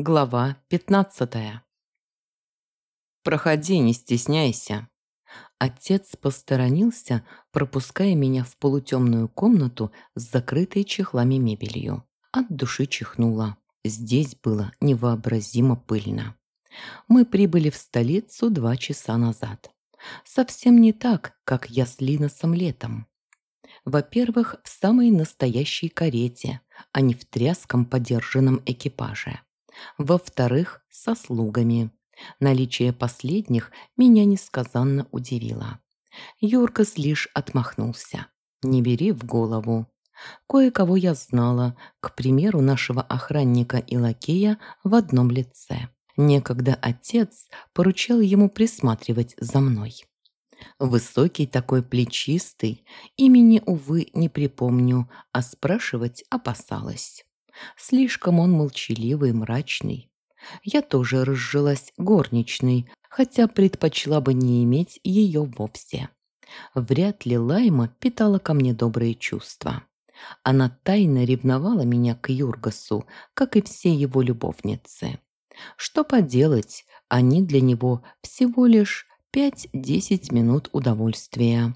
Глава пятнадцатая. «Проходи, не стесняйся». Отец посторонился, пропуская меня в полутемную комнату с закрытой чехлами мебелью. От души чихнула. Здесь было невообразимо пыльно. Мы прибыли в столицу два часа назад. Совсем не так, как я с Линосом летом. Во-первых, в самой настоящей карете, а не в тряском подержанном экипаже. Во-вторых, со слугами. Наличие последних меня несказанно удивило. Юркас лишь отмахнулся. «Не бери в голову». Кое-кого я знала, к примеру, нашего охранника и лакея в одном лице. Некогда отец поручал ему присматривать за мной. Высокий такой плечистый, имени, увы, не припомню, а спрашивать опасалась. Слишком он молчаливый, мрачный. Я тоже разжилась горничной, хотя предпочла бы не иметь ее вовсе. Вряд ли Лайма питала ко мне добрые чувства. Она тайно ревновала меня к Юргасу, как и все его любовницы. Что поделать, они для него всего лишь пять-десять минут удовольствия.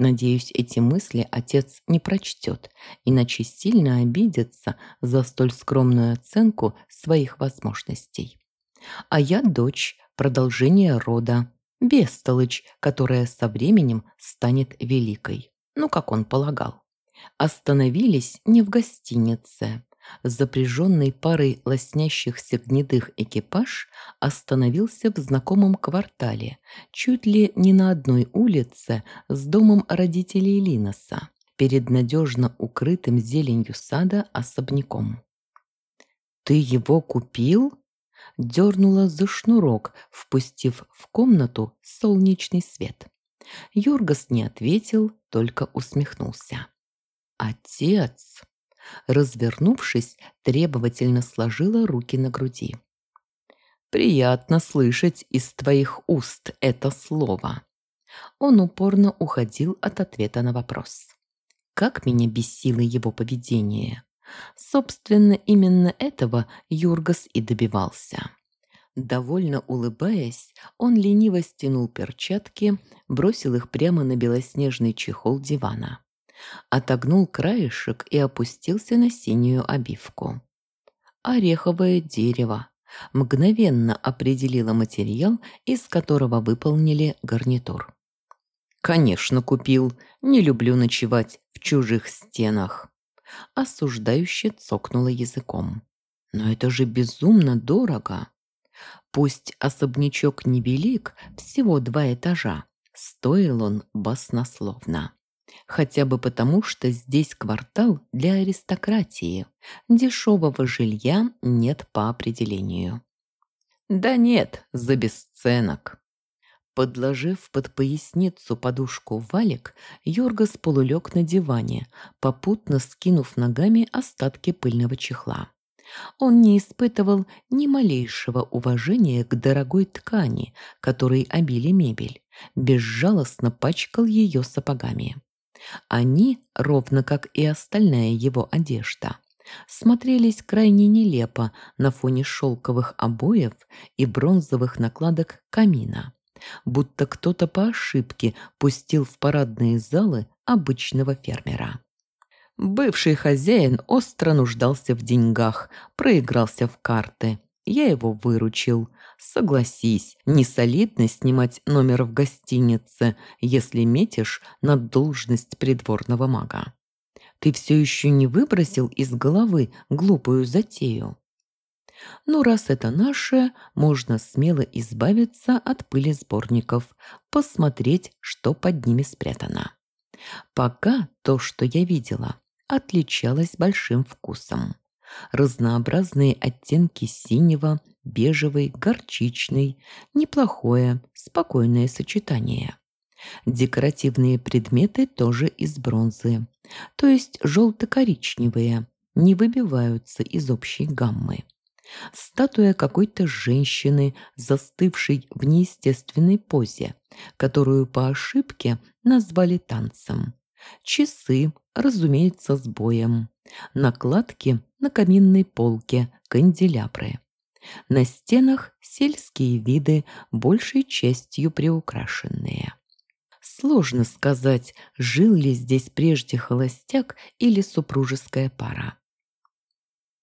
Надеюсь, эти мысли отец не прочтет, иначе сильно обидится за столь скромную оценку своих возможностей. А я дочь, продолжение рода, бестолочь, которая со временем станет великой. Ну, как он полагал. Остановились не в гостинице, запряженный парой лоснящихся гнедых экипаж остановился в знакомом квартале, чуть ли не на одной улице с домом родителей Линоса, перед надежно укрытым зеленью сада особняком. «Ты его купил?» Дернула за шнурок, впустив в комнату солнечный свет. Юргас не ответил, только усмехнулся. «Отец!» Развернувшись, требовательно сложила руки на груди. «Приятно слышать из твоих уст это слово». Он упорно уходил от ответа на вопрос. Как меня бесило его поведение. Собственно, именно этого Юргас и добивался. Довольно улыбаясь, он лениво стянул перчатки, бросил их прямо на белоснежный чехол дивана отогнул краешек и опустился на синюю обивку. Ореховое дерево мгновенно определило материал, из которого выполнили гарнитур. «Конечно, купил. Не люблю ночевать в чужих стенах». Осуждающе цокнула языком. «Но это же безумно дорого. Пусть особнячок невелик, всего два этажа, стоил он баснословно. Хотя бы потому, что здесь квартал для аристократии. Дешевого жилья нет по определению. Да нет, за бесценок. Подложив под поясницу подушку валик, Йоргас полулег на диване, попутно скинув ногами остатки пыльного чехла. Он не испытывал ни малейшего уважения к дорогой ткани, которой обили мебель, безжалостно пачкал ее сапогами. Они, ровно как и остальная его одежда, смотрелись крайне нелепо на фоне шелковых обоев и бронзовых накладок камина, будто кто-то по ошибке пустил в парадные залы обычного фермера. Бывший хозяин остро нуждался в деньгах, проигрался в карты. Я его выручил – Согласись, не солидно снимать номер в гостинице, если метишь на должность придворного мага. Ты все еще не выбросил из головы глупую затею. Ну, раз это наше, можно смело избавиться от пыли сборников, посмотреть, что под ними спрятано. Пока то, что я видела, отличалось большим вкусом. Разнообразные оттенки синего, бежевый, горчичный. Неплохое, спокойное сочетание. Декоративные предметы тоже из бронзы, то есть желто-коричневые, не выбиваются из общей гаммы. Статуя какой-то женщины, застывшей в неестественной позе, которую по ошибке назвали танцем. Часы, разумеется, с боем. Накладки на каминной полке, канделябры. На стенах сельские виды, большей частью приукрашенные. Сложно сказать, жил ли здесь прежде холостяк или супружеская пара.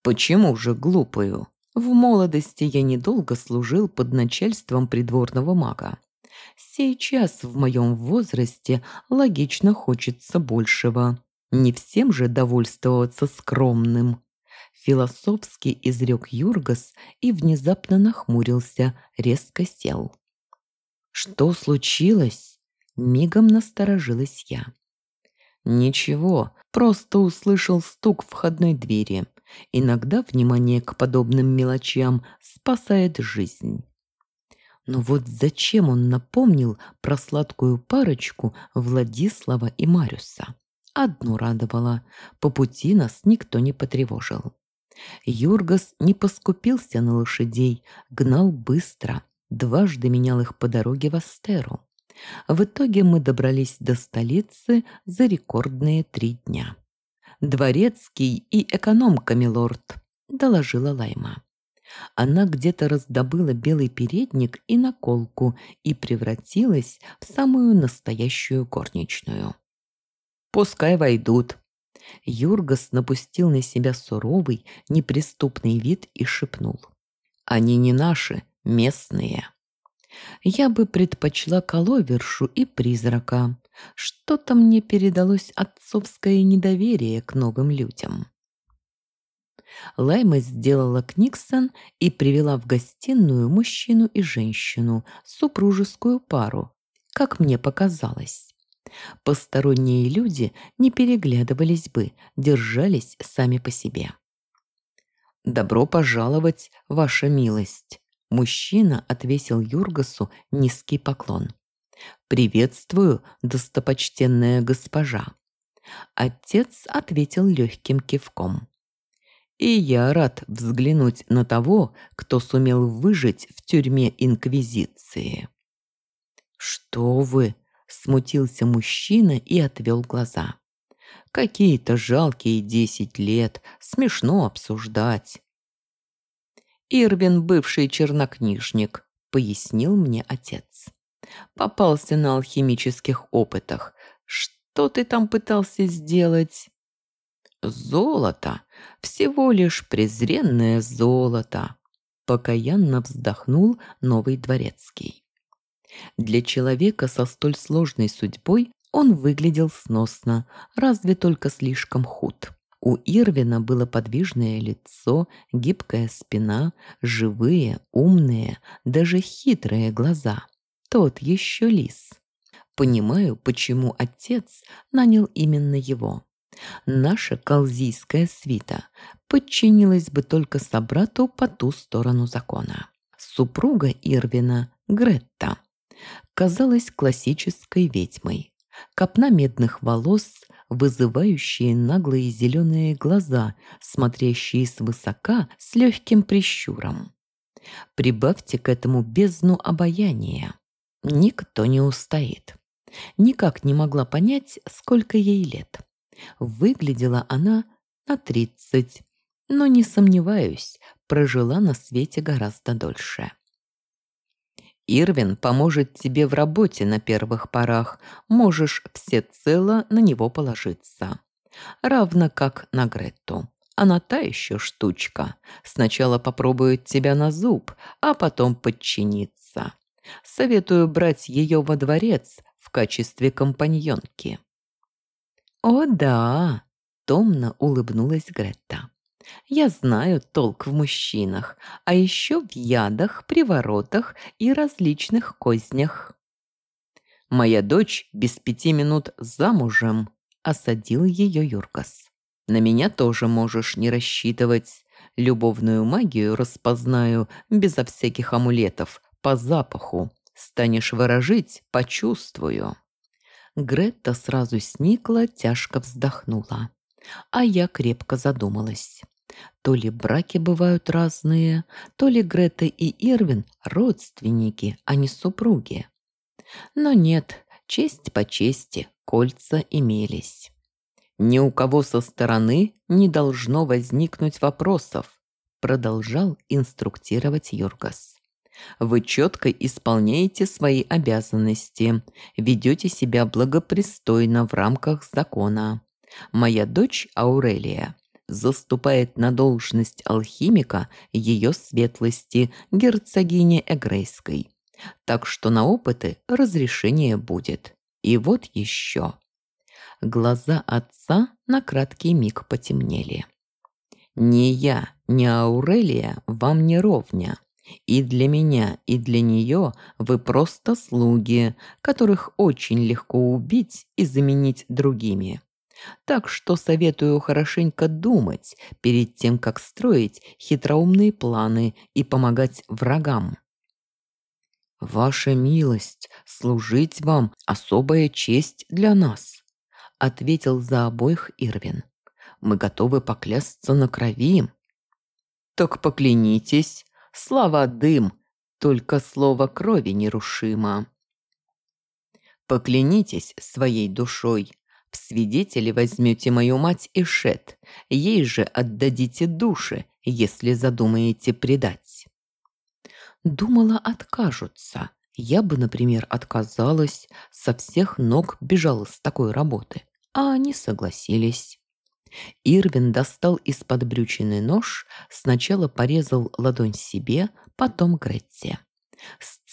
Почему же глупую? В молодости я недолго служил под начальством придворного мага. Сейчас в моем возрасте логично хочется большего. Не всем же довольствоваться скромным. Философски изрек Юргас и внезапно нахмурился, резко сел. «Что случилось?» Мигом насторожилась я. «Ничего, просто услышал стук входной двери. Иногда внимание к подобным мелочам спасает жизнь». Но вот зачем он напомнил про сладкую парочку Владислава и Марюса? Одно радовало – по пути нас никто не потревожил. Юргас не поскупился на лошадей, гнал быстро, дважды менял их по дороге в Астеру. В итоге мы добрались до столицы за рекордные три дня. «Дворецкий и экономка, милорд», – доложила Лайма. Она где-то раздобыла белый передник и наколку и превратилась в самую настоящую горничную. «Пускай войдут», Юргас напустил на себя суровый, неприступный вид и шепнул. «Они не наши, местные». Я бы предпочла коловершу и призрака. Что-то мне передалось отцовское недоверие к новым людям. Лайма сделала Книксон и привела в гостиную мужчину и женщину, супружескую пару, как мне показалось. Посторонние люди не переглядывались бы, держались сами по себе. «Добро пожаловать, ваша милость!» Мужчина отвесил Юргасу низкий поклон. «Приветствую, достопочтенная госпожа!» Отец ответил легким кивком. «И я рад взглянуть на того, кто сумел выжить в тюрьме Инквизиции». «Что вы!» Смутился мужчина и отвел глаза. Какие-то жалкие десять лет, смешно обсуждать. Ирвин бывший чернокнижник, пояснил мне отец. Попался на алхимических опытах. Что ты там пытался сделать? Золото. Всего лишь презренное золото. Покаянно вздохнул новый дворецкий. Для человека со столь сложной судьбой он выглядел сносно, разве только слишком худ. У Ирвина было подвижное лицо, гибкая спина, живые, умные, даже хитрые глаза. Тот еще лис. Понимаю, почему отец нанял именно его. Наша колзийская свита подчинилась бы только собрату по ту сторону закона. Супруга Ирвина – Гретта казалась классической ведьмой. Копна медных волос, вызывающие наглые зеленые глаза, смотрящие свысока с легким прищуром. Прибавьте к этому бездну обаяния. Никто не устоит. Никак не могла понять, сколько ей лет. Выглядела она на тридцать, но, не сомневаюсь, прожила на свете гораздо дольше. Ирвин поможет тебе в работе на первых порах, можешь всецело на него положиться. Равно как на Гретту. Она та еще штучка. Сначала попробует тебя на зуб, а потом подчиниться. Советую брать ее во дворец в качестве компаньонки». «О да!» – томно улыбнулась Гретта. Я знаю толк в мужчинах, а еще в ядах, приворотах и различных кознях. «Моя дочь без пяти минут замужем», – осадил ее Юркас. «На меня тоже можешь не рассчитывать. Любовную магию распознаю безо всяких амулетов, по запаху. Станешь выражить – почувствую». Гретта сразу сникла, тяжко вздохнула. А я крепко задумалась. То ли браки бывают разные, то ли Грета и Ирвин родственники, а не супруги. Но нет, честь по чести, кольца имелись. Ни у кого со стороны не должно возникнуть вопросов, продолжал инструктировать Юргас. Вы четко исполняете свои обязанности, ведете себя благопристойно в рамках закона. Моя дочь Аурелия заступает на должность алхимика ее светлости герцогини Эгрейской. Так что на опыты разрешение будет. И вот еще. Глаза отца на краткий миг потемнели. «Ни я, ни Аурелия вам не ровня. И для меня, и для нее вы просто слуги, которых очень легко убить и заменить другими. Так что советую хорошенько думать перед тем, как строить хитроумные планы и помогать врагам. «Ваша милость, служить вам – особая честь для нас», – ответил за обоих Ирвин. «Мы готовы поклясться на крови». «Так поклянитесь. Слава дым, только слово крови нерушимо». «Поклянитесь своей душой. В свидетели возьмете мою мать и Шет. Ей же отдадите души, если задумаете предать». Думала, откажутся. Я бы, например, отказалась, со всех ног бежала с такой работы. А они согласились. Ирвин достал из-под брючины нож, сначала порезал ладонь себе, потом Гретте.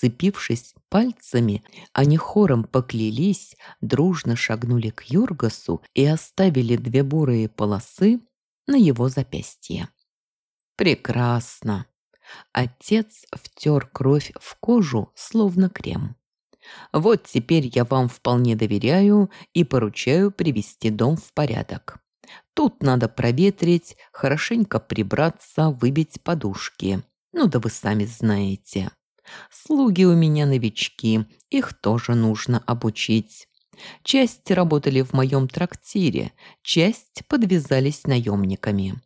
Сцепившись пальцами, они хором поклялись, дружно шагнули к Юргасу и оставили две бурые полосы на его запястье. «Прекрасно!» Отец втер кровь в кожу, словно крем. Вот теперь я вам вполне доверяю и поручаю привести дом в порядок. Тут надо проветрить, хорошенько прибраться, выбить подушки. Ну да вы сами знаете. Слуги у меня новички, их тоже нужно обучить. Часть работали в моем трактире, часть подвязались наемниками.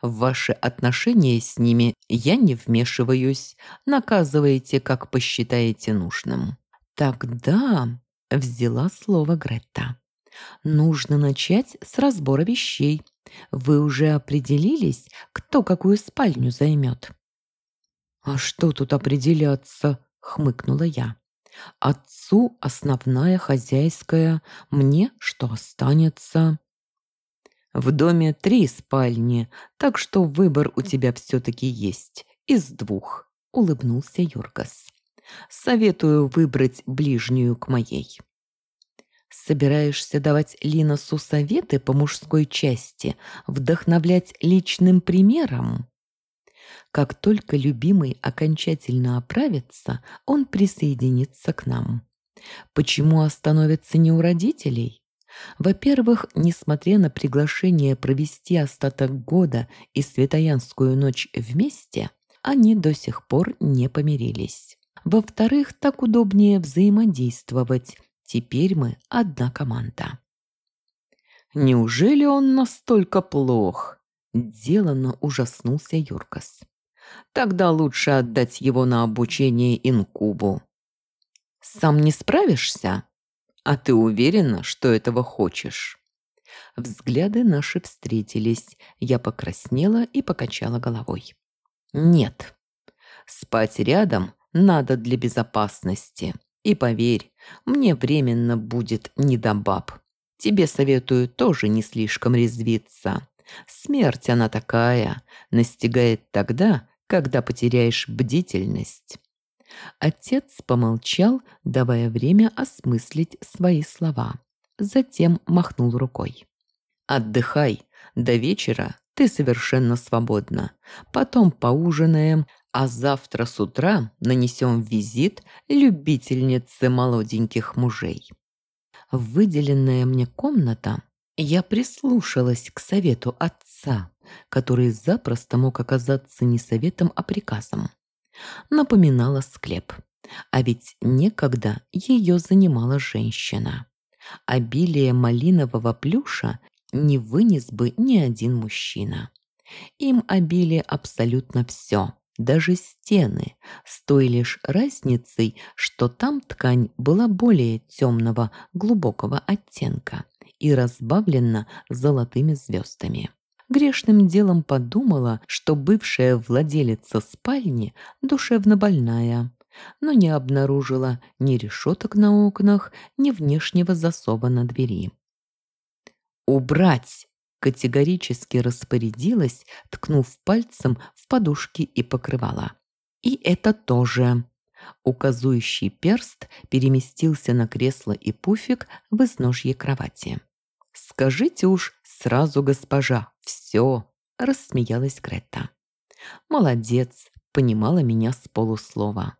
В ваши отношения с ними я не вмешиваюсь. Наказываете, как посчитаете нужным». «Тогда...» — взяла слово Гретта. «Нужно начать с разбора вещей. Вы уже определились, кто какую спальню займет?» «А что тут определяться?» — хмыкнула я. «Отцу основная хозяйская, мне что останется?» В доме три спальни, так что выбор у тебя все-таки есть. Из двух», — улыбнулся Юргас. «Советую выбрать ближнюю к моей». «Собираешься давать Линосу советы по мужской части, вдохновлять личным примером?» Как только любимый окончательно оправится, он присоединится к нам. Почему остановится не у родителей? Во-первых, несмотря на приглашение провести остаток года и Светоянскую ночь вместе, они до сих пор не помирились. Во-вторых, так удобнее взаимодействовать. Теперь мы одна команда. «Неужели он настолько плох?» Делано ужаснулся Юркас. «Тогда лучше отдать его на обучение инкубу». «Сам не справишься?» «А ты уверена, что этого хочешь?» Взгляды наши встретились. Я покраснела и покачала головой. «Нет. Спать рядом надо для безопасности. И поверь, мне временно будет не до баб. Тебе советую тоже не слишком резвиться. Смерть она такая, настигает тогда, когда потеряешь бдительность. Отец помолчал, давая время осмыслить свои слова. Затем махнул рукой. «Отдыхай. До вечера ты совершенно свободна. Потом поужинаем, а завтра с утра нанесем визит любительнице молоденьких мужей». выделенная мне комната я прислушалась к совету отца, который запросто мог оказаться не советом, а приказом напоминала склеп. А ведь некогда ее занимала женщина. Обилие малинового плюша не вынес бы ни один мужчина. Им обили абсолютно все, даже стены, с той лишь разницей, что там ткань была более темного, глубокого оттенка и разбавлена золотыми звездами. Грешным делом подумала, что бывшая владелица спальни душевно больная, но не обнаружила ни решеток на окнах, ни внешнего засова на двери. «Убрать!» – категорически распорядилась, ткнув пальцем в подушки и покрывала. «И это тоже!» Указующий перст переместился на кресло и пуфик в изножье кровати. «Скажите уж сразу, госпожа, все!» – рассмеялась Грета. «Молодец!» – понимала меня с полуслова.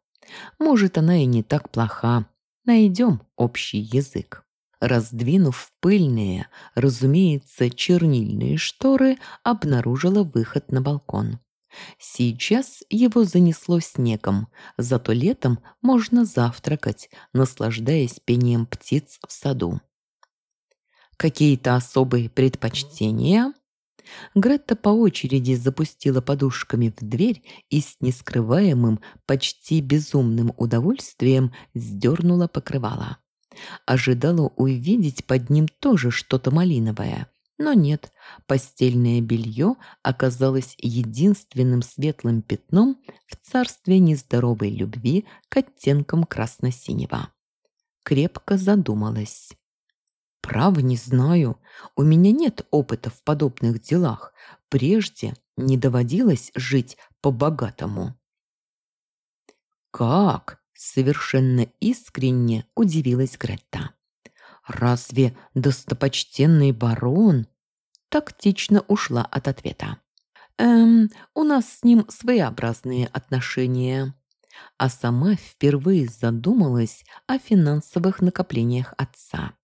«Может, она и не так плоха. Найдем общий язык». Раздвинув пыльные, разумеется, чернильные шторы, обнаружила выход на балкон. Сейчас его занесло снегом, зато летом можно завтракать, наслаждаясь пением птиц в саду. Какие-то особые предпочтения? Гретта по очереди запустила подушками в дверь и с нескрываемым, почти безумным удовольствием сдернула покрывало. Ожидала увидеть под ним тоже что-то малиновое. Но нет, постельное белье оказалось единственным светлым пятном в царстве нездоровой любви к оттенкам красно-синего. Крепко задумалась. Право не знаю. У меня нет опыта в подобных делах. Прежде не доводилось жить по-богатому. Как? Совершенно искренне удивилась Гретта. «Разве достопочтенный барон?» Тактично ушла от ответа. «Эм, у нас с ним своеобразные отношения». А сама впервые задумалась о финансовых накоплениях отца.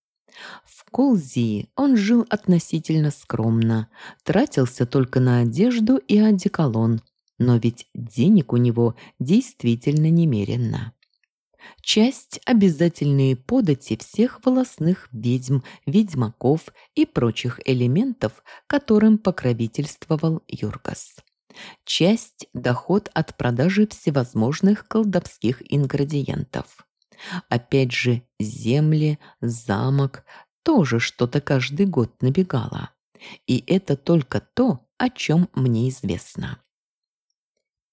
В Колзии он жил относительно скромно, тратился только на одежду и одеколон, но ведь денег у него действительно немерено. Часть – обязательные подати всех волосных ведьм, ведьмаков и прочих элементов, которым покровительствовал Юргас. Часть – доход от продажи всевозможных колдовских ингредиентов. Опять же, земли, замок – тоже что-то каждый год набегало. И это только то, о чем мне известно.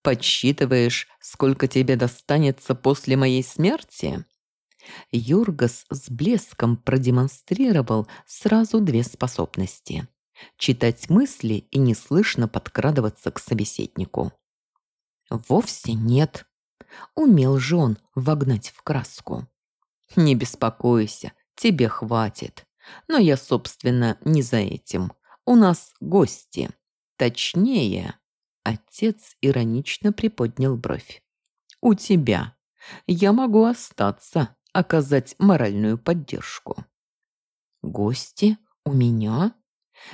Подсчитываешь, сколько тебе достанется после моей смерти?» Юргас с блеском продемонстрировал сразу две способности – читать мысли и неслышно подкрадываться к собеседнику. Вовсе нет. Умел же он вогнать в краску. Не беспокойся, тебе хватит. Но я, собственно, не за этим. У нас гости. Точнее, Отец иронично приподнял бровь. «У тебя. Я могу остаться, оказать моральную поддержку». «Гости? У меня?»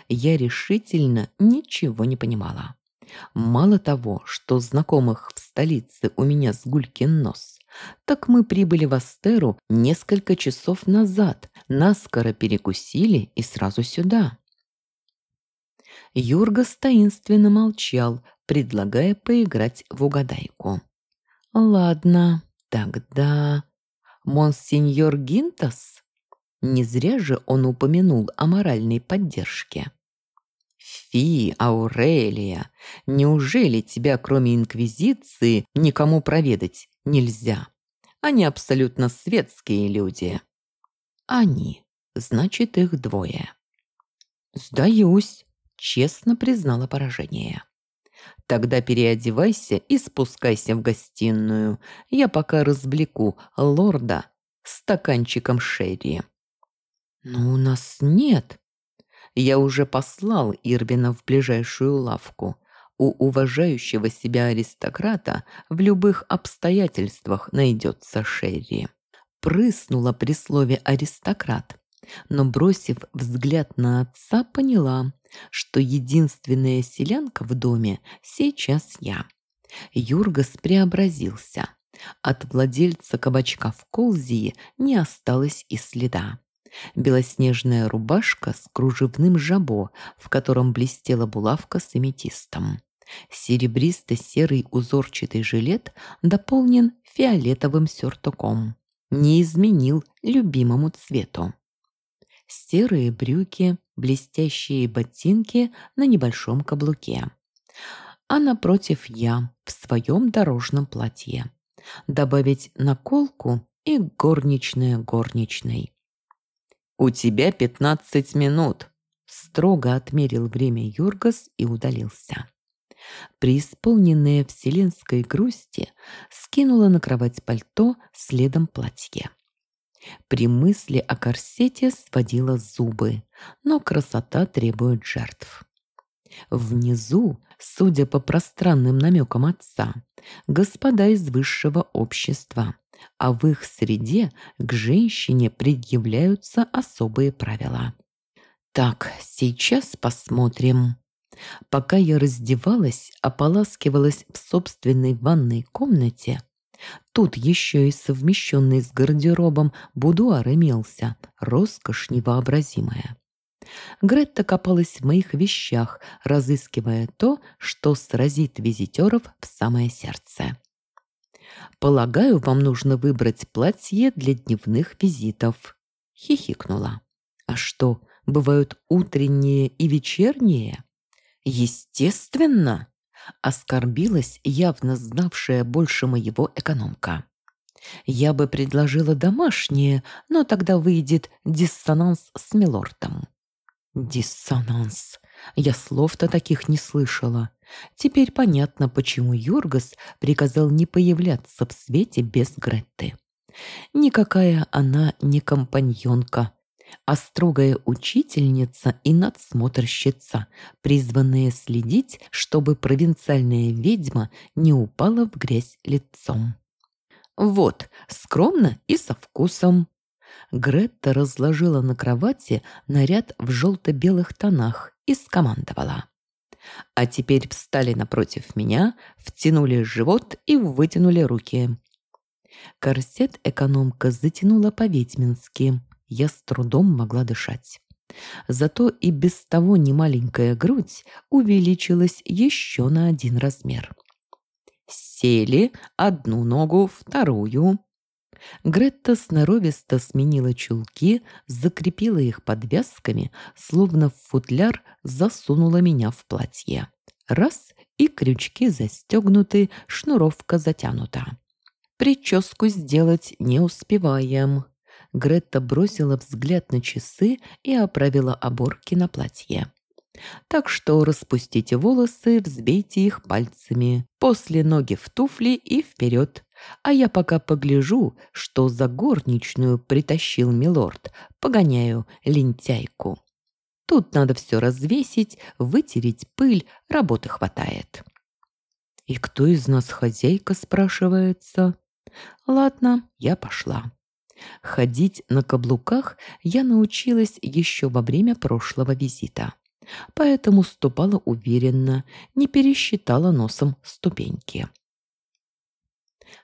Я решительно ничего не понимала. Мало того, что знакомых в столице у меня с гулькин нос, так мы прибыли в Астеру несколько часов назад, наскоро перекусили и сразу сюда. Юрга таинственно молчал, предлагая поиграть в угадайку. «Ладно, тогда... Монсеньор Гинтас?» Не зря же он упомянул о моральной поддержке. «Фи, Аурелия, неужели тебя, кроме Инквизиции, никому проведать нельзя? Они абсолютно светские люди». «Они. Значит, их двое». «Сдаюсь», — честно признала поражение. Тогда переодевайся и спускайся в гостиную. Я пока развлеку лорда стаканчиком шерри. Но у нас нет. Я уже послал Ирвина в ближайшую лавку. У уважающего себя аристократа в любых обстоятельствах найдется шерри. Прыснула при слове «аристократ», но, бросив взгляд на отца, поняла, что единственная селянка в доме сейчас я. Юргас преобразился. От владельца кабачка в Колзии не осталось и следа. Белоснежная рубашка с кружевным жабо, в котором блестела булавка с аметистом. Серебристо-серый узорчатый жилет дополнен фиолетовым сюртуком. Не изменил любимому цвету. серые брюки, блестящие ботинки на небольшом каблуке. А напротив я в своем дорожном платье. Добавить наколку и горничная горничной. «У тебя пятнадцать минут», – строго отмерил время Юргас и удалился. Преисполненная вселенской грусти, скинула на кровать пальто следом платье. При мысли о корсете сводила зубы, но красота требует жертв. Внизу, судя по пространным намекам отца, господа из высшего общества, а в их среде к женщине предъявляются особые правила. Так, сейчас посмотрим. Пока я раздевалась, ополаскивалась в собственной ванной комнате, тут еще и совмещенный с гардеробом будуар имелся, роскошь невообразимая. Гретта копалась в моих вещах, разыскивая то, что сразит визитеров в самое сердце. «Полагаю, вам нужно выбрать платье для дневных визитов», — хихикнула. «А что, бывают утренние и вечерние?» «Естественно!» — оскорбилась явно знавшая больше моего экономка. «Я бы предложила домашнее, но тогда выйдет диссонанс с милортом». «Диссонанс!» Я слов-то таких не слышала. Теперь понятно, почему Юргас приказал не появляться в свете без Гретты. Никакая она не компаньонка, а строгая учительница и надсмотрщица, призванная следить, чтобы провинциальная ведьма не упала в грязь лицом. Вот, скромно и со вкусом. Гретта разложила на кровати наряд в желто-белых тонах и скомандовала. А теперь встали напротив меня, втянули живот и вытянули руки. Корсет экономка затянула по-ведьмински, я с трудом могла дышать. Зато и без того немаленькая грудь увеличилась еще на один размер. Сели одну ногу, вторую. Гретта сноровисто сменила чулки, закрепила их подвязками, словно в футляр засунула меня в платье. Раз — и крючки застегнуты, шнуровка затянута. Прическу сделать не успеваем. Гретта бросила взгляд на часы и оправила оборки на платье. Так что распустите волосы, взбейте их пальцами, после ноги в туфли и вперед. А я пока погляжу, что за горничную притащил милорд, погоняю лентяйку. Тут надо все развесить, вытереть пыль, работы хватает. И кто из нас хозяйка, спрашивается? Ладно, я пошла. Ходить на каблуках я научилась еще во время прошлого визита. Поэтому ступала уверенно, не пересчитала носом ступеньки.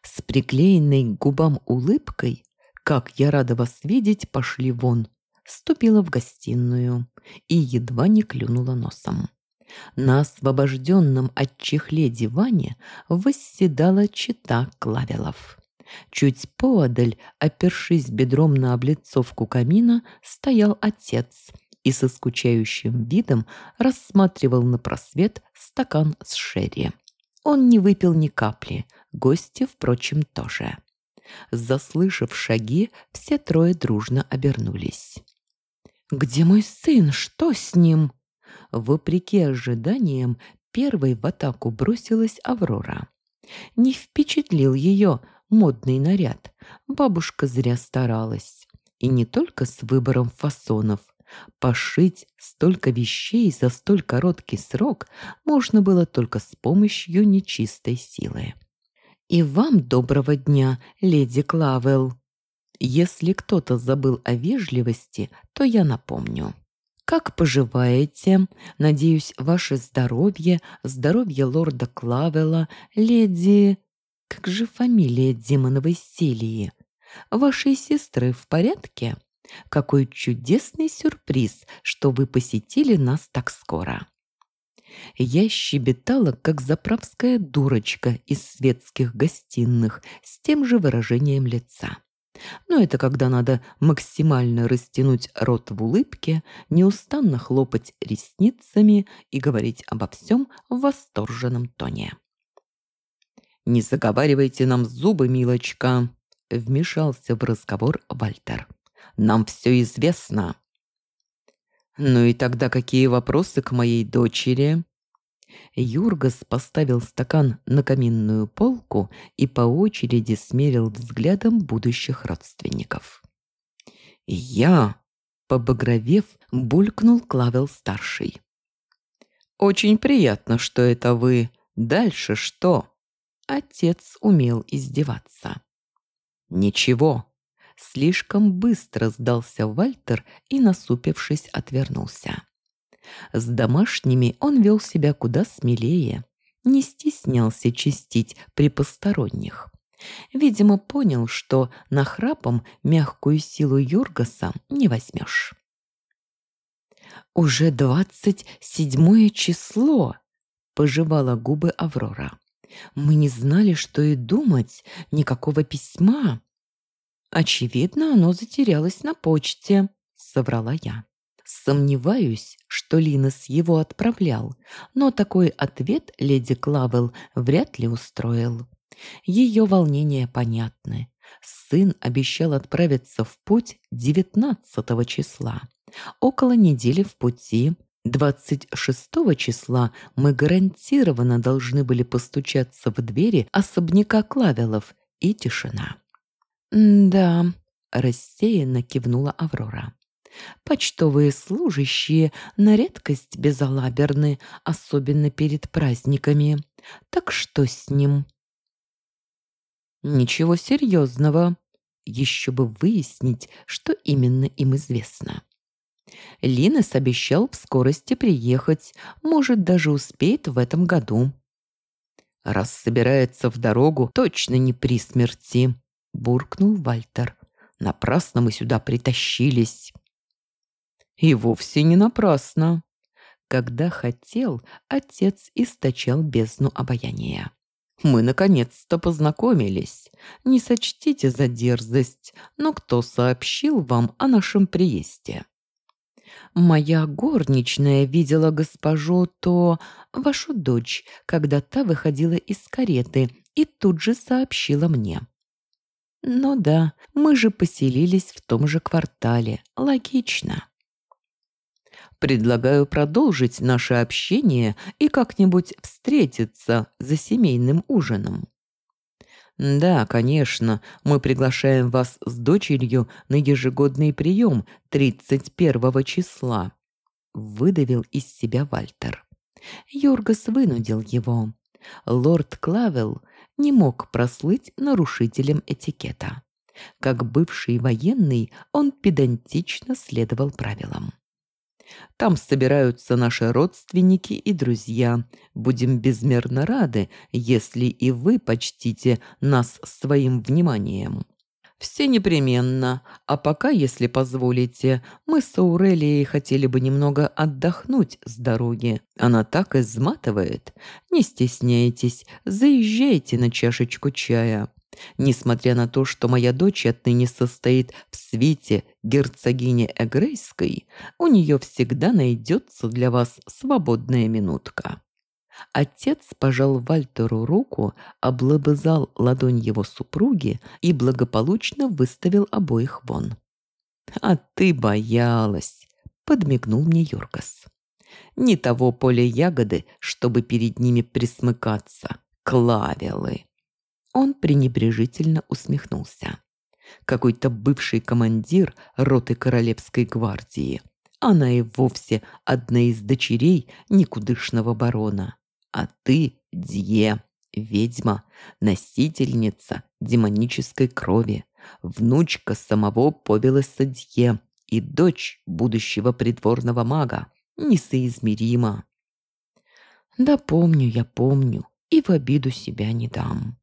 С приклеенной к губам улыбкой, как я рада вас видеть, пошли вон, ступила в гостиную и едва не клюнула носом. На освобожденном от чехле диване восседала чита Клавелов. Чуть поодаль, опершись бедром на облицовку камина, стоял отец и со скучающим видом рассматривал на просвет стакан с шерри. Он не выпил ни капли, гости, впрочем, тоже. Заслышав шаги, все трое дружно обернулись. «Где мой сын? Что с ним?» Вопреки ожиданиям, первой в атаку бросилась Аврора. Не впечатлил ее модный наряд. Бабушка зря старалась. И не только с выбором фасонов. Пошить столько вещей за столь короткий срок можно было только с помощью нечистой силы. «И вам доброго дня, леди Клавел!» Если кто-то забыл о вежливости, то я напомню. «Как поживаете? Надеюсь, ваше здоровье, здоровье лорда Клавела, леди...» Как же фамилия демоновой Селии? Вашей сестры в порядке? Какой чудесный сюрприз, что вы посетили нас так скоро. Я щебетала, как заправская дурочка из светских гостиных, с тем же выражением лица. Но это когда надо максимально растянуть рот в улыбке, неустанно хлопать ресницами и говорить обо всем в восторженном тоне. «Не заговаривайте нам зубы, милочка», — вмешался в разговор Вальтер. «Нам все известно». «Ну и тогда какие вопросы к моей дочери?» Юргас поставил стакан на каминную полку и по очереди смерил взглядом будущих родственников. «Я!» — побагровев, булькнул Клавел-старший. «Очень приятно, что это вы. Дальше что?» Отец умел издеваться. «Ничего». Слишком быстро сдался Вальтер и, насупившись, отвернулся. С домашними он вел себя куда смелее, не стеснялся чистить при посторонних. Видимо, понял, что нахрапом мягкую силу Юргаса не возьмешь. «Уже двадцать седьмое число!» – пожевала губы Аврора. «Мы не знали, что и думать, никакого письма». «Очевидно, оно затерялось на почте», – соврала я. Сомневаюсь, что Линос его отправлял, но такой ответ леди Клавел вряд ли устроил. Ее волнения понятны. Сын обещал отправиться в путь 19 числа. Около недели в пути. 26 числа мы гарантированно должны были постучаться в двери особняка Клавелов, и тишина. «Да», – рассеянно кивнула Аврора. Почтовые служащие на редкость безалаберны, особенно перед праздниками. Так что с ним? Ничего серьезного. Еще бы выяснить, что именно им известно. Линес обещал в скорости приехать, может, даже успеет в этом году. «Раз собирается в дорогу, точно не при смерти», – буркнул Вальтер. «Напрасно мы сюда притащились». И вовсе не напрасно. Когда хотел, отец источал бездну обаяния. Мы наконец-то познакомились. Не сочтите за дерзость, но кто сообщил вам о нашем приезде? Моя горничная видела госпожу то, вашу дочь, когда та выходила из кареты и тут же сообщила мне. Ну да, мы же поселились в том же квартале. Логично. Предлагаю продолжить наше общение и как-нибудь встретиться за семейным ужином. Да, конечно, мы приглашаем вас с дочерью на ежегодный прием 31 числа. Выдавил из себя Вальтер. Йоргас вынудил его. Лорд Клавел не мог прослыть нарушителем этикета. Как бывший военный, он педантично следовал правилам. Там собираются наши родственники и друзья. Будем безмерно рады, если и вы почтите нас своим вниманием. Все непременно. А пока, если позволите, мы с Аурелией хотели бы немного отдохнуть с дороги. Она так изматывает. Не стесняйтесь, заезжайте на чашечку чая. Несмотря на то, что моя дочь отныне состоит в свите герцогини Эгрейской, у нее всегда найдется для вас свободная минутка». Отец пожал Вальтеру руку, облобызал ладонь его супруги и благополучно выставил обоих вон. «А ты боялась!» — подмигнул мне Йоргас. «Не того поля ягоды, чтобы перед ними присмыкаться. Клавелы!» Он пренебрежительно усмехнулся. Какой-то бывший командир роты Королевской гвардии. Она и вовсе одна из дочерей никудышного барона. А ты, Дье, ведьма, носительница демонической крови, внучка самого Повелоса Дье и дочь будущего придворного мага. Несоизмеримо. Да помню я, помню, и в обиду себя не дам.